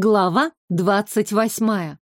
Глава двадцать восьмая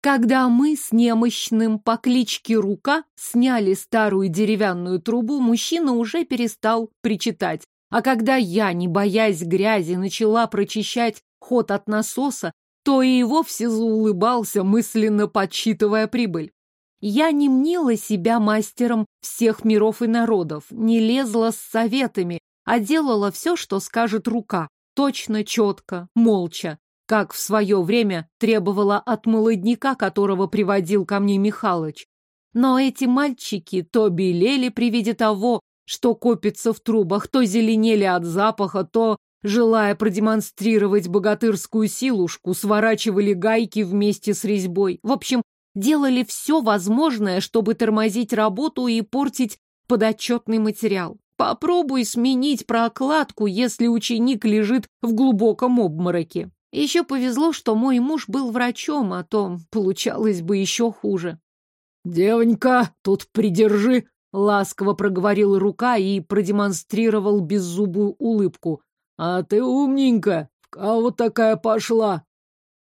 Когда мы с немощным по кличке Рука сняли старую деревянную трубу, мужчина уже перестал причитать. А когда я, не боясь грязи, начала прочищать ход от насоса, то и вовсе заулыбался, мысленно подсчитывая прибыль. Я не мнила себя мастером всех миров и народов, не лезла с советами, а делала все, что скажет рука, точно, четко, молча, как в свое время требовала от молодняка, которого приводил ко мне Михалыч. Но эти мальчики то белели при виде того, что копится в трубах, то зеленели от запаха, то, желая продемонстрировать богатырскую силушку, сворачивали гайки вместе с резьбой. В общем, делали все возможное, чтобы тормозить работу и портить подотчетный материал. Попробуй сменить прокладку, если ученик лежит в глубоком обмороке. Еще повезло, что мой муж был врачом, а то получалось бы еще хуже. «Девонька, тут придержи!» — ласково проговорил рука и продемонстрировал беззубую улыбку. «А ты умненько! В кого такая пошла?»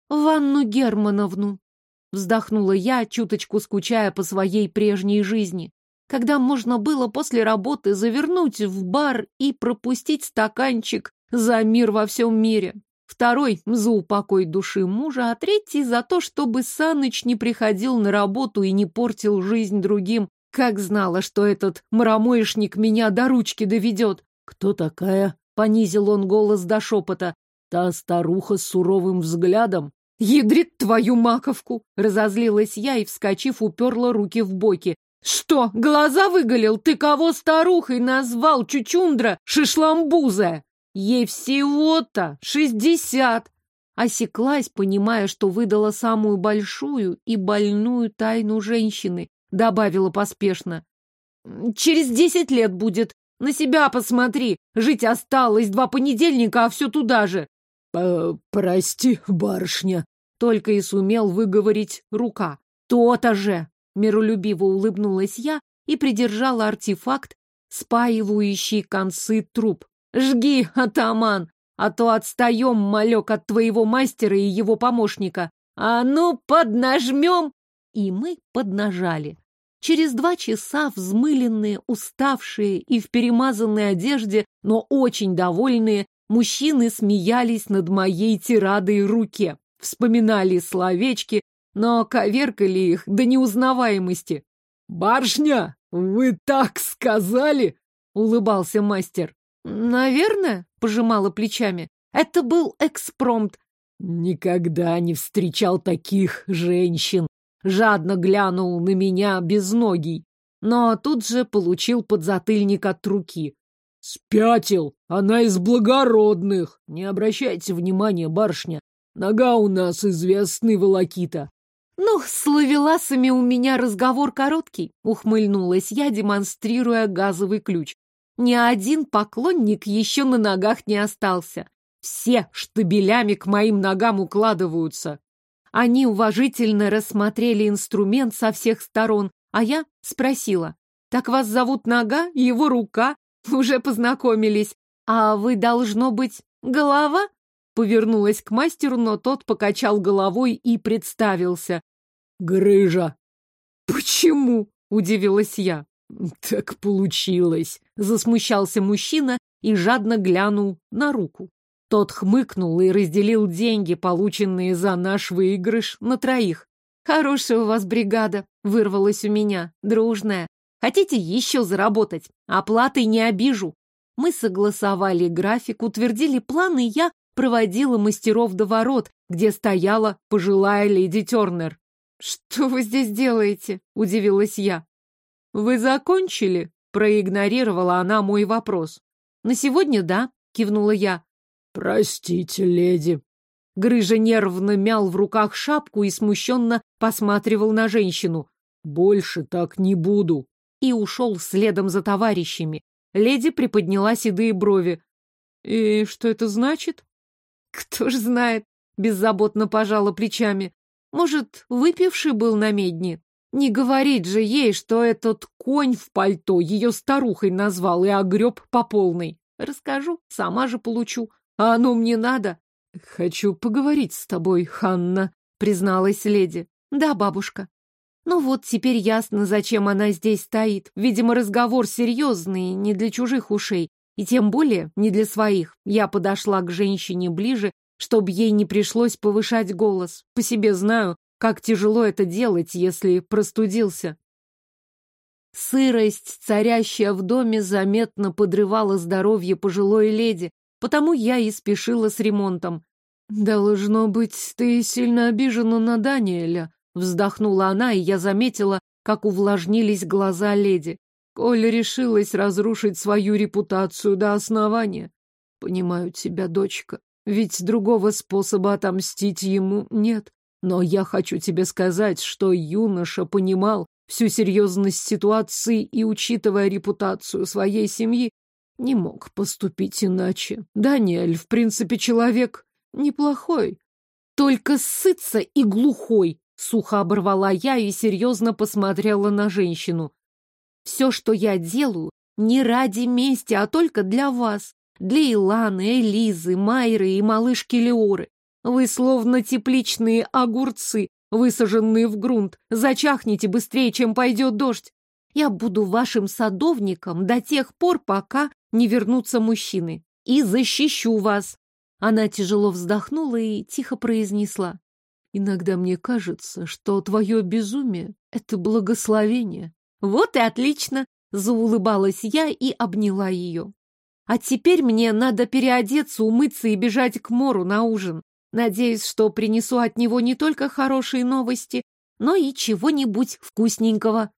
«В Анну Германовну», — вздохнула я, чуточку скучая по своей прежней жизни когда можно было после работы завернуть в бар и пропустить стаканчик за мир во всем мире. Второй — за упокой души мужа, а третий — за то, чтобы Саныч не приходил на работу и не портил жизнь другим. Как знала, что этот мрамоишник меня до ручки доведет. «Кто такая?» — понизил он голос до шепота. «Та старуха с суровым взглядом?» «Ядрит твою маковку!» — разозлилась я и, вскочив, уперла руки в боки. «Что, глаза выголил? Ты кого старухой назвал, чучундра, шишламбуза? Ей всего-то шестьдесят!» Осеклась, понимая, что выдала самую большую и больную тайну женщины, добавила поспешно. «Через десять лет будет. На себя посмотри. Жить осталось два понедельника, а все туда же». «Прости, барышня», — только и сумел выговорить рука. «То-то же!» Миролюбиво улыбнулась я и придержала артефакт, спаивающий концы труб. «Жги, атаман, а то отстаем, малек, от твоего мастера и его помощника. А ну, поднажмем!» И мы поднажали. Через два часа взмыленные, уставшие и в перемазанной одежде, но очень довольные, мужчины смеялись над моей тирадой руке, вспоминали словечки, но коверкали их до неузнаваемости. «Барышня, вы так сказали?» — улыбался мастер. «Наверное», — пожимала плечами. «Это был экспромт». «Никогда не встречал таких женщин», — жадно глянул на меня безногий, но тут же получил подзатыльник от руки. «Спятил! Она из благородных! Не обращайте внимания, барышня, нога у нас известный волокита. «Ну, с ловеласами у меня разговор короткий», — ухмыльнулась я, демонстрируя газовый ключ. «Ни один поклонник еще на ногах не остался. Все штабелями к моим ногам укладываются». Они уважительно рассмотрели инструмент со всех сторон, а я спросила. «Так вас зовут Нога, его рука? Уже познакомились. А вы, должно быть, голова?» Повернулась к мастеру, но тот покачал головой и представился. «Грыжа!» «Почему?» — удивилась я. «Так получилось!» — засмущался мужчина и жадно глянул на руку. Тот хмыкнул и разделил деньги, полученные за наш выигрыш, на троих. «Хорошая у вас бригада», — вырвалась у меня, дружная. «Хотите еще заработать? Оплатой не обижу». Мы согласовали график, утвердили план, и я проводила мастеров до ворот, где стояла пожилая леди Тернер. «Что вы здесь делаете?» — удивилась я. «Вы закончили?» — проигнорировала она мой вопрос. «На сегодня да», — кивнула я. «Простите, леди». Грыжа нервно мял в руках шапку и смущенно посматривал на женщину. «Больше так не буду». И ушел следом за товарищами. Леди приподняла седые брови. «И что это значит?» Кто ж знает, беззаботно пожала плечами. Может, выпивший был на медне? Не говорить же ей, что этот конь в пальто ее старухой назвал и огреб по полной. Расскажу, сама же получу. А оно мне надо. Хочу поговорить с тобой, Ханна, призналась леди. Да, бабушка. Ну вот, теперь ясно, зачем она здесь стоит. Видимо, разговор серьезный, не для чужих ушей. И тем более не для своих. Я подошла к женщине ближе, чтобы ей не пришлось повышать голос. По себе знаю, как тяжело это делать, если простудился. Сырость, царящая в доме, заметно подрывала здоровье пожилой леди, потому я и спешила с ремонтом. «Должно быть, ты сильно обижена на Даниэля», — вздохнула она, и я заметила, как увлажнились глаза леди. Коля решилась разрушить свою репутацию до основания. Понимаю тебя, дочка, ведь другого способа отомстить ему нет. Но я хочу тебе сказать, что юноша понимал всю серьезность ситуации и, учитывая репутацию своей семьи, не мог поступить иначе. Даниэль, в принципе, человек неплохой. Только сытся и глухой, сухо оборвала я и серьезно посмотрела на женщину. Все, что я делаю, не ради мести, а только для вас. Для Иланы, Элизы, Майры и малышки Леоры. Вы словно тепличные огурцы, высаженные в грунт. Зачахните быстрее, чем пойдет дождь. Я буду вашим садовником до тех пор, пока не вернутся мужчины. И защищу вас. Она тяжело вздохнула и тихо произнесла. Иногда мне кажется, что твое безумие — это благословение. Вот и отлично, заулыбалась я и обняла ее. А теперь мне надо переодеться, умыться и бежать к Мору на ужин. Надеюсь, что принесу от него не только хорошие новости, но и чего-нибудь вкусненького.